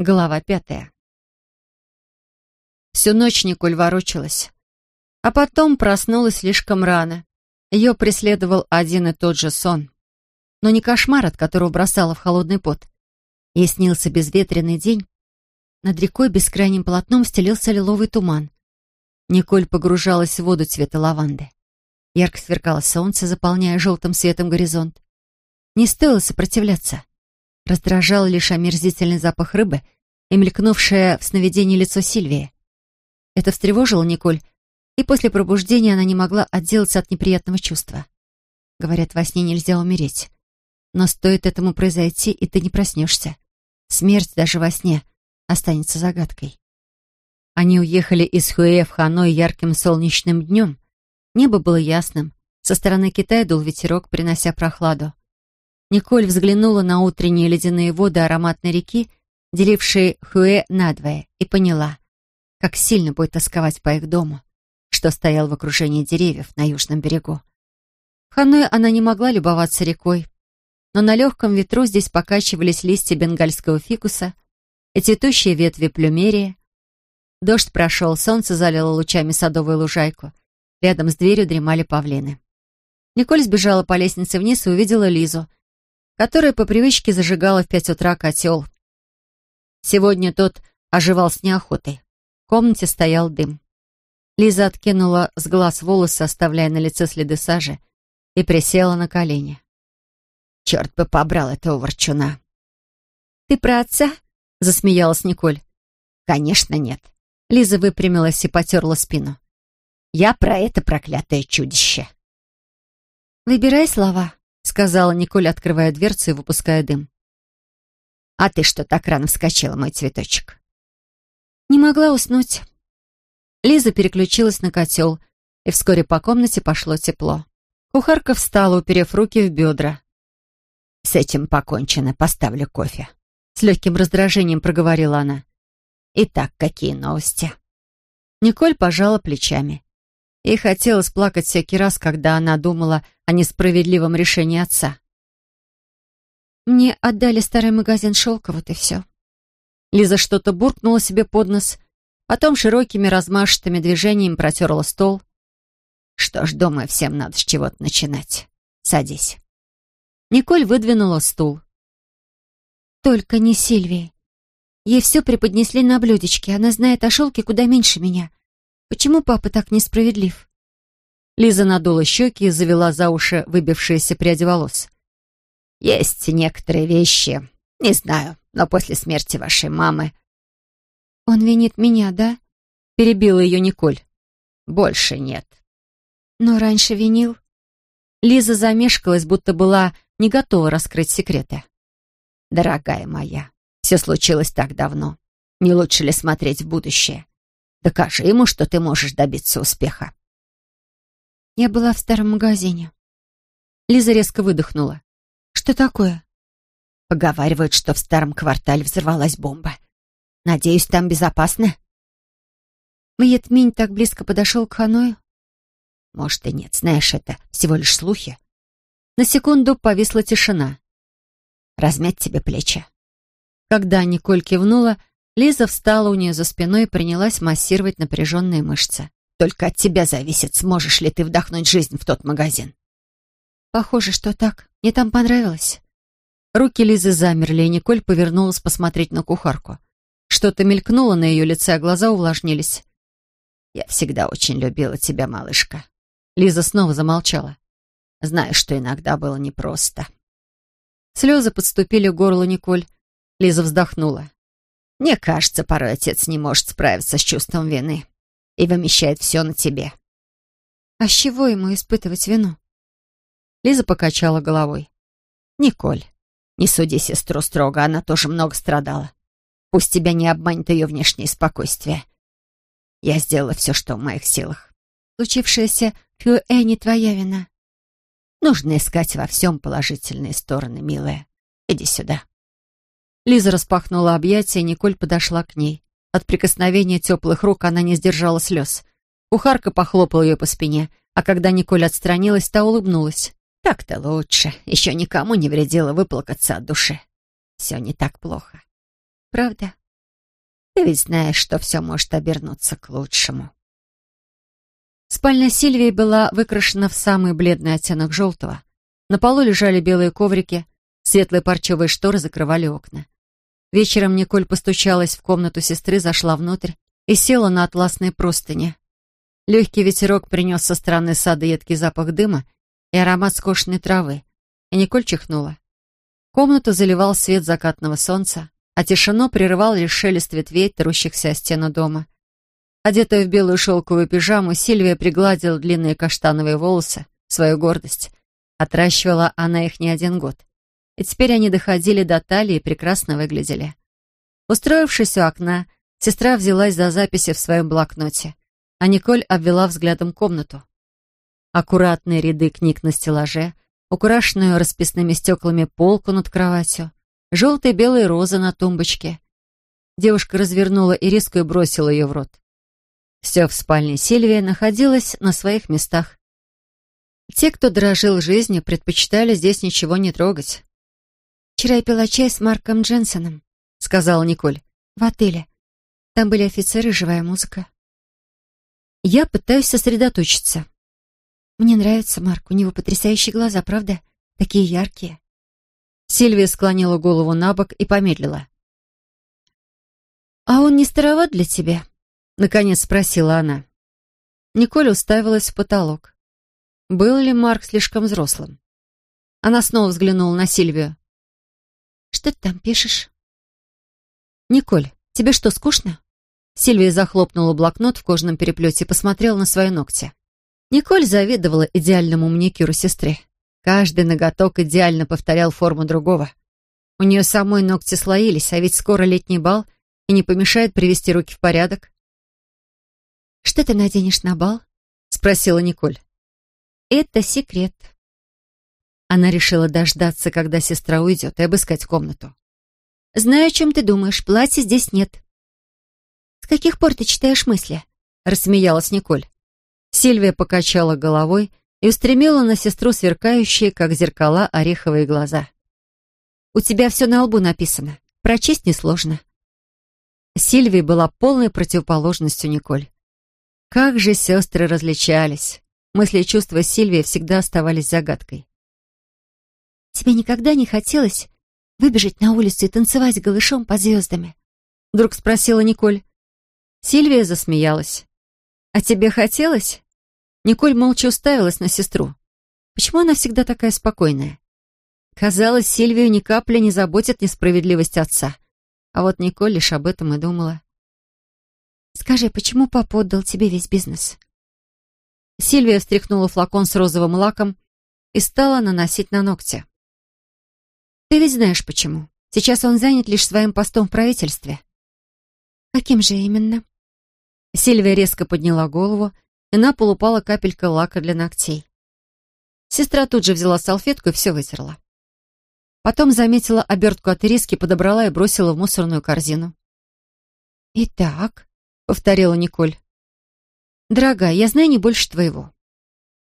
Глава пятая. Всю ночь Николь ворочалась, а потом проснулась слишком рано. Ее преследовал один и тот же сон. Но не кошмар, от которого бросала в холодный пот. Ей снился безветренный день. Над рекой бескрайним полотном стелился лиловый туман. Николь погружалась в воду цвета лаванды. Ярко сверкало солнце, заполняя желтым светом горизонт. Не стоило сопротивляться. Раздражал лишь омерзительный запах рыбы и мелькнувшее в сновидении лицо Сильвии. Это встревожило Николь, и после пробуждения она не могла отделаться от неприятного чувства. Говорят, во сне нельзя умереть. Но стоит этому произойти, и ты не проснешься. Смерть даже во сне останется загадкой. Они уехали из Хуэ в Ханой ярким солнечным днем. Небо было ясным. Со стороны Китая дул ветерок, принося прохладу. Николь взглянула на утренние ледяные воды ароматной реки, делившей Хуэ надвое, и поняла, как сильно будет тосковать по их дому, что стоял в окружении деревьев на южном берегу. В Ханое она не могла любоваться рекой, но на легком ветру здесь покачивались листья бенгальского фикуса и цветущие ветви плюмерии. Дождь прошел, солнце залило лучами садовую лужайку. Рядом с дверью дремали павлины. Николь сбежала по лестнице вниз и увидела Лизу, которая по привычке зажигала в пять утра котел. Сегодня тот оживал с неохотой. В комнате стоял дым. Лиза откинула с глаз волосы, оставляя на лице следы сажи, и присела на колени. «Черт бы побрал этого ворчуна!» «Ты про отца?» — засмеялась Николь. «Конечно нет». Лиза выпрямилась и потерла спину. «Я про это проклятое чудище». «Выбирай слова», сказала Николь, открывая дверцу и выпуская дым. «А ты что так рано вскочила, мой цветочек?» «Не могла уснуть». Лиза переключилась на котел, и вскоре по комнате пошло тепло. Кухарка встала, уперев руки в бедра. «С этим покончено, поставлю кофе». С легким раздражением проговорила она. «Итак, какие новости?» Николь пожала плечами. Ей хотелось плакать всякий раз, когда она думала о несправедливом решении отца. «Мне отдали старый магазин шелка, вот и все». Лиза что-то буркнула себе под нос, потом широкими размашистыми движениями протерла стол. «Что ж, думаю, всем надо с чего-то начинать. Садись». Николь выдвинула стул. «Только не Сильвии. Ей все преподнесли на блюдечке. Она знает о шелке куда меньше меня. Почему папа так несправедлив?» Лиза надула щеки и завела за уши выбившиеся пряди волос. «Есть некоторые вещи. Не знаю, но после смерти вашей мамы...» «Он винит меня, да?» — перебила ее Николь. «Больше нет». «Но раньше винил?» Лиза замешкалась, будто была не готова раскрыть секреты. «Дорогая моя, все случилось так давно. Не лучше ли смотреть в будущее? Докажи ему, что ты можешь добиться успеха. Я была в старом магазине. Лиза резко выдохнула. Что такое? Поговаривают, что в старом квартале взорвалась бомба. Надеюсь, там безопасно? Вьетминь так близко подошел к Ханою? Может и нет, знаешь, это всего лишь слухи. На секунду повисла тишина. Размять тебе плечи. Когда Николь кивнула, Лиза встала у нее за спиной и принялась массировать напряженные мышцы. «Только от тебя зависит, сможешь ли ты вдохнуть жизнь в тот магазин». «Похоже, что так. Мне там понравилось». Руки Лизы замерли, и Николь повернулась посмотреть на кухарку. Что-то мелькнуло на ее лице, а глаза увлажнились. «Я всегда очень любила тебя, малышка». Лиза снова замолчала. «Знаю, что иногда было непросто». Слезы подступили к горлу Николь. Лиза вздохнула. Мне кажется, порой отец не может справиться с чувством вины и вымещает все на тебе. А с чего ему испытывать вину? Лиза покачала головой. Николь, не суди сестру строго, она тоже много страдала. Пусть тебя не обманет ее внешнее спокойствие. Я сделала все, что в моих силах. Случившееся в Хьюэ не твоя вина. Нужно искать во всем положительные стороны, милая. Иди сюда. Лиза распахнула объятия, Николь подошла к ней. От прикосновения теплых рук она не сдержала слез. Кухарка похлопала ее по спине, а когда Николь отстранилась, та улыбнулась. «Так-то лучше. Еще никому не вредило выплакаться от души. Все не так плохо». «Правда?» Ты ведь знаешь, что все может обернуться к лучшему. Спальня Сильвии была выкрашена в самый бледный оттенок желтого. На полу лежали белые коврики, светлые парчевые шторы закрывали окна. Вечером Николь постучалась в комнату сестры, зашла внутрь и села на атласные простыни. Легкий ветерок принес со стороны сада едкий запах дыма и аромат скошенной травы, и Николь чихнула. Комнату заливал свет закатного солнца, а тишину прерывал лишь шелест ветвей, трущихся о стену дома. Одетая в белую шелковую пижаму, Сильвия пригладила длинные каштановые волосы, свою гордость. Отращивала она их не один год. И теперь они доходили до талии и прекрасно выглядели. Устроившись у окна, сестра взялась за записи в своем блокноте а Николь обвела взглядом комнату. Аккуратные ряды книг на стеллаже, украшенную расписными стеклами полку над кроватью, желтые белые розы на тумбочке. Девушка развернула и бросила ее в рот. Все в спальне Сильвии находилось на своих местах. Те, кто дорожил жизнью, предпочитали здесь ничего не трогать. «Вчера я пила чай с Марком Дженсоном», — сказала Николь, — «в отеле. Там были офицеры, живая музыка». Я пытаюсь сосредоточиться. Мне нравится Марк, у него потрясающие глаза, правда? Такие яркие. Сильвия склонила голову на бок и помедлила. «А он не староват для тебя?» — наконец спросила она. Николь уставилась в потолок. Был ли Марк слишком взрослым? Она снова взглянула на Сильвию. «Что ты там пишешь?» «Николь, тебе что, скучно?» Сильвия захлопнула блокнот в кожаном переплете и посмотрела на свои ногти. Николь завидовала идеальному маникюру сестры. Каждый ноготок идеально повторял форму другого. У нее самой ногти слоились, а ведь скоро летний бал, и не помешает привести руки в порядок. «Что ты наденешь на бал?» — спросила Николь. «Это секрет». Она решила дождаться, когда сестра уйдет, и обыскать комнату. «Знаю, о чем ты думаешь. Платья здесь нет каких пор ты читаешь мысли?» — рассмеялась Николь. Сильвия покачала головой и устремила на сестру сверкающие, как зеркала, ореховые глаза. «У тебя все на лбу написано. Прочесть несложно». Сильвия была полной противоположностью Николь. Как же сестры различались. Мысли и чувства Сильвии всегда оставались загадкой. «Тебе никогда не хотелось выбежать на улицу и танцевать голышом под звездами?» Вдруг спросила Николь. Сильвия засмеялась. «А тебе хотелось?» Николь молча уставилась на сестру. Почему она всегда такая спокойная? Казалось, Сильвию ни капли не заботит несправедливость отца. А вот Николь лишь об этом и думала. «Скажи, почему папа отдал тебе весь бизнес?» Сильвия встряхнула флакон с розовым лаком и стала наносить на ногти. «Ты ведь знаешь, почему. Сейчас он занят лишь своим постом в правительстве». «Каким же именно?» Сильвия резко подняла голову, и на пол упала капелька лака для ногтей. Сестра тут же взяла салфетку и все вытерла. Потом заметила обертку от ириски, подобрала и бросила в мусорную корзину. «Итак», — повторила Николь. «Дорогая, я знаю не больше твоего».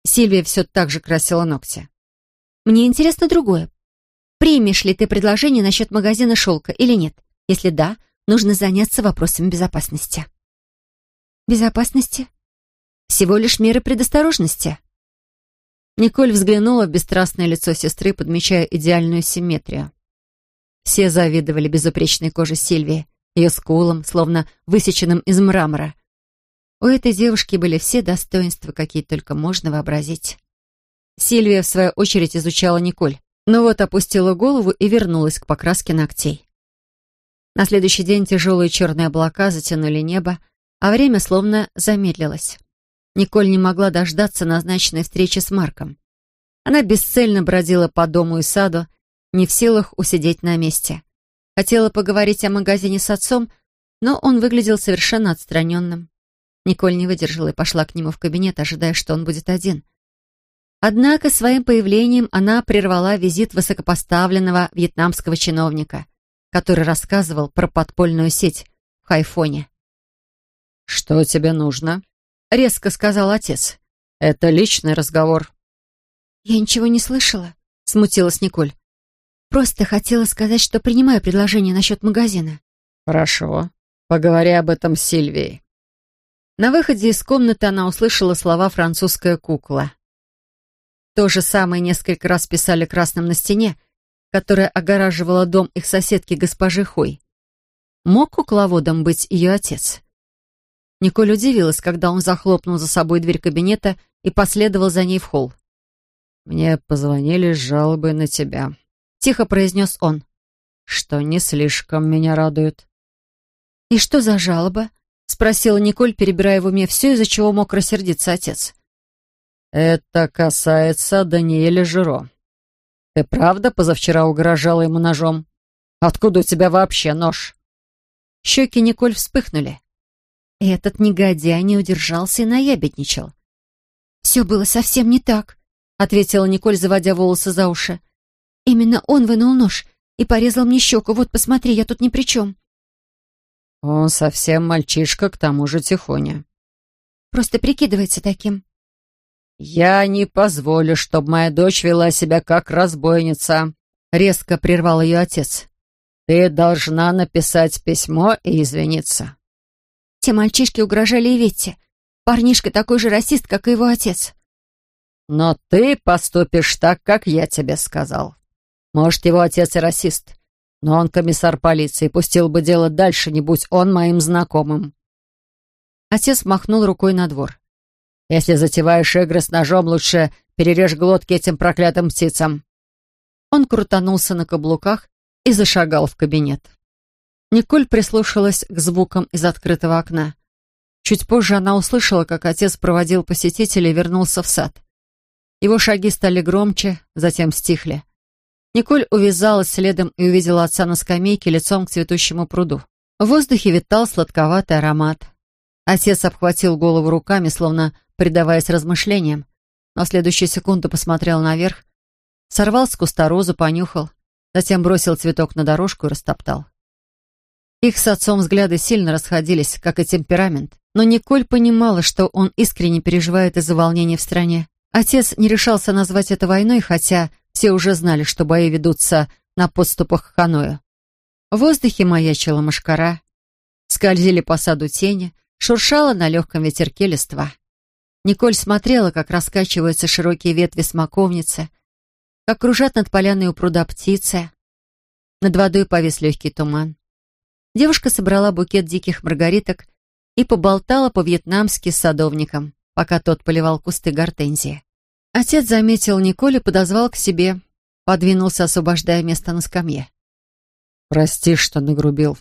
Сильвия все так же красила ногти. «Мне интересно другое. Примешь ли ты предложение насчет магазина шелка или нет? Если да, нужно заняться вопросами безопасности». Безопасности? Всего лишь меры предосторожности. Николь взглянула в бесстрастное лицо сестры, подмечая идеальную симметрию. Все завидовали безупречной коже Сильвии, ее скулам, словно высеченным из мрамора. У этой девушки были все достоинства, какие только можно вообразить. Сильвия, в свою очередь, изучала Николь, но вот опустила голову и вернулась к покраске ногтей. На следующий день тяжелые черные облака затянули небо, а время словно замедлилось. Николь не могла дождаться назначенной встречи с Марком. Она бесцельно бродила по дому и саду, не в силах усидеть на месте. Хотела поговорить о магазине с отцом, но он выглядел совершенно отстраненным. Николь не выдержала и пошла к нему в кабинет, ожидая, что он будет один. Однако своим появлением она прервала визит высокопоставленного вьетнамского чиновника, который рассказывал про подпольную сеть в Хайфоне. «Что тебе нужно?» — резко сказал отец. «Это личный разговор». «Я ничего не слышала», — смутилась Николь. «Просто хотела сказать, что принимаю предложение насчет магазина». «Хорошо. Поговори об этом с Сильвией». На выходе из комнаты она услышала слова «французская кукла». То же самое несколько раз писали красным на стене, которая огораживала дом их соседки госпожи Хой. Мог кукловодом быть ее отец? Николь удивилась, когда он захлопнул за собой дверь кабинета и последовал за ней в холл. «Мне позвонили с жалобой на тебя», — тихо произнес он. «Что не слишком меня радует». «И что за жалоба?» — спросила Николь, перебирая в уме все, из-за чего мог рассердиться отец. «Это касается Даниэля Жиро. Ты правда позавчера угрожала ему ножом? Откуда у тебя вообще нож?» Щеки Николь вспыхнули. Этот негодяй не удержался и наябедничал. «Все было совсем не так», — ответила Николь, заводя волосы за уши. «Именно он вынул нож и порезал мне щеку. Вот, посмотри, я тут ни при чем». «Он совсем мальчишка, к тому же тихоня». «Просто прикидывается таким». «Я не позволю, чтобы моя дочь вела себя как разбойница», — резко прервал ее отец. «Ты должна написать письмо и извиниться». Те мальчишки угрожали и Ветте. Парнишка такой же расист, как и его отец. «Но ты поступишь так, как я тебе сказал. Может, его отец и расист, но он комиссар полиции, пустил бы дело дальше, не будь он моим знакомым». Отец махнул рукой на двор. Если затеваешь игры с ножом, лучше перережь глотки этим проклятым птицам». Он крутанулся на каблуках и зашагал в кабинет. Николь прислушалась к звукам из открытого окна. Чуть позже она услышала, как отец проводил посетителей и вернулся в сад. Его шаги стали громче, затем стихли. Николь увязалась следом и увидела отца на скамейке лицом к цветущему пруду. В воздухе витал сладковатый аромат. Отец обхватил голову руками, словно предаваясь размышлениям, в следующую секунду посмотрел наверх, сорвал с куста розу, понюхал, затем бросил цветок на дорожку и растоптал. Их с отцом взгляды сильно расходились, как и темперамент, но Николь понимала, что он искренне переживает из-за волнений в стране. Отец не решался назвать это войной, хотя все уже знали, что бои ведутся на подступах к Ханою. В воздухе маячила мошкара, скользили по саду тени, шуршала на легком ветерке листва. Николь смотрела, как раскачиваются широкие ветви смоковницы, как кружат над поляной у пруда птицы. Над водой повис легкий туман. Девушка собрала букет диких маргариток и поболтала по-вьетнамски с садовником, пока тот поливал кусты гортензии. Отец заметил Николь и подозвал к себе, подвинулся, освобождая место на скамье. «Прости, что нагрубил.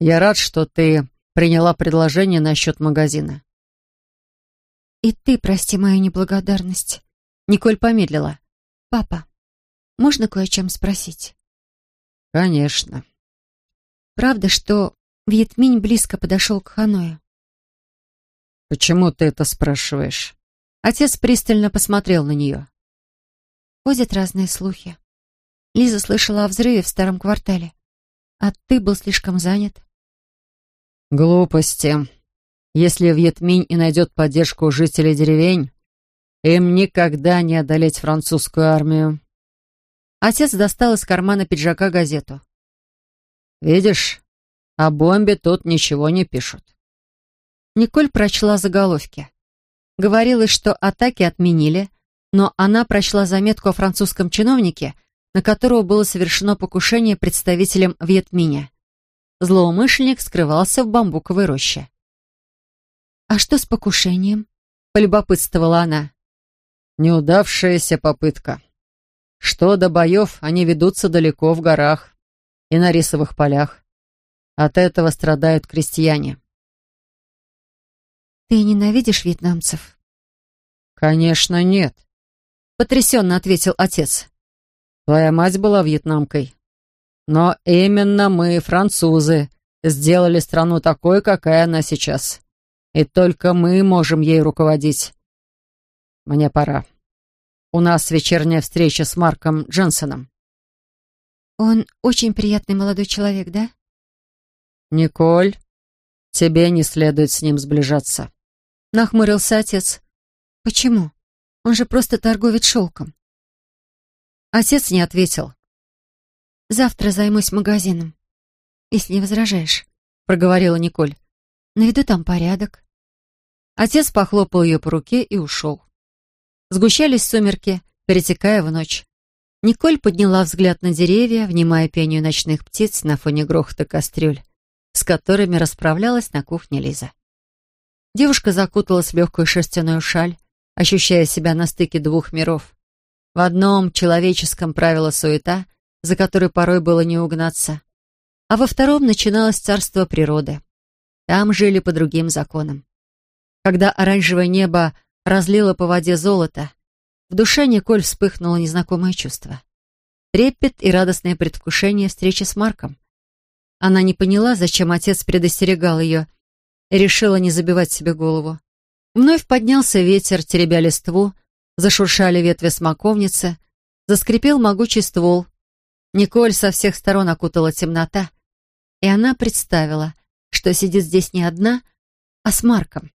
Я рад, что ты приняла предложение насчет магазина. «И ты прости мою неблагодарность». Николь помедлила. «Папа, можно кое о чем спросить?» «Конечно». «Правда, что Вьетминь близко подошел к Ханою?» «Почему ты это спрашиваешь?» Отец пристально посмотрел на нее. «Ходят разные слухи. Лиза слышала о взрыве в старом квартале, а ты был слишком занят». «Глупости. Если Вьетминь и найдет поддержку жителей деревень, им никогда не одолеть французскую армию. Отец достал из кармана пиджака газету. «Видишь, о бомбе тут ничего не пишут». Николь прочла заголовки. Говорилось, что атаки отменили, но она прочла заметку о французском чиновнике, на которого было совершено покушение представителем Вьетминя. Злоумышленник скрывался в бамбуковой роще. «А что с покушением?» — полюбопытствовала она. «Неудавшаяся попытка. Что до боев, они ведутся далеко в горах и на рисовых полях. От этого страдают крестьяне». «Ты ненавидишь вьетнамцев?» «Конечно, нет», — потрясенно ответил отец. «Твоя мать была вьетнамкой. Но именно мы, французы, сделали страну такой, какая она сейчас. И только мы можем ей руководить. Мне пора. У нас вечерняя встреча с Марком Дженсоном. Он очень приятный молодой человек, да? Николь, тебе не следует с ним сближаться. Нахмурился отец. Почему? Он же просто торговец шелком. Отец не ответил. Завтра займусь магазином, если не возражаешь. — проговорила Николь. «Наведу там порядок». Отец похлопал ее по руке и ушел. Сгущались сумерки, перетекая в ночь. Николь подняла взгляд на деревья, внимая пению ночных птиц на фоне грохота кастрюль, с которыми расправлялась на кухне Лиза. Девушка закуталась в легкую шерстяную шаль, ощущая себя на стыке двух миров. В одном человеческом правила суета, за которой порой было не угнаться, а во втором начиналось царство природы. Там жили по другим законам. Когда оранжевое небо разлило по воде золото, в душе Николь вспыхнуло незнакомое чувство. Трепет и радостное предвкушение встречи с Марком. Она не поняла, зачем отец предостерегал ее, и решила не забивать себе голову. Вновь поднялся ветер, теребя листву, зашуршали ветви смоковницы, заскрипел могучий ствол. Николь со всех сторон окутала темнота, и она представила, что сидит здесь не одна, а с Марком.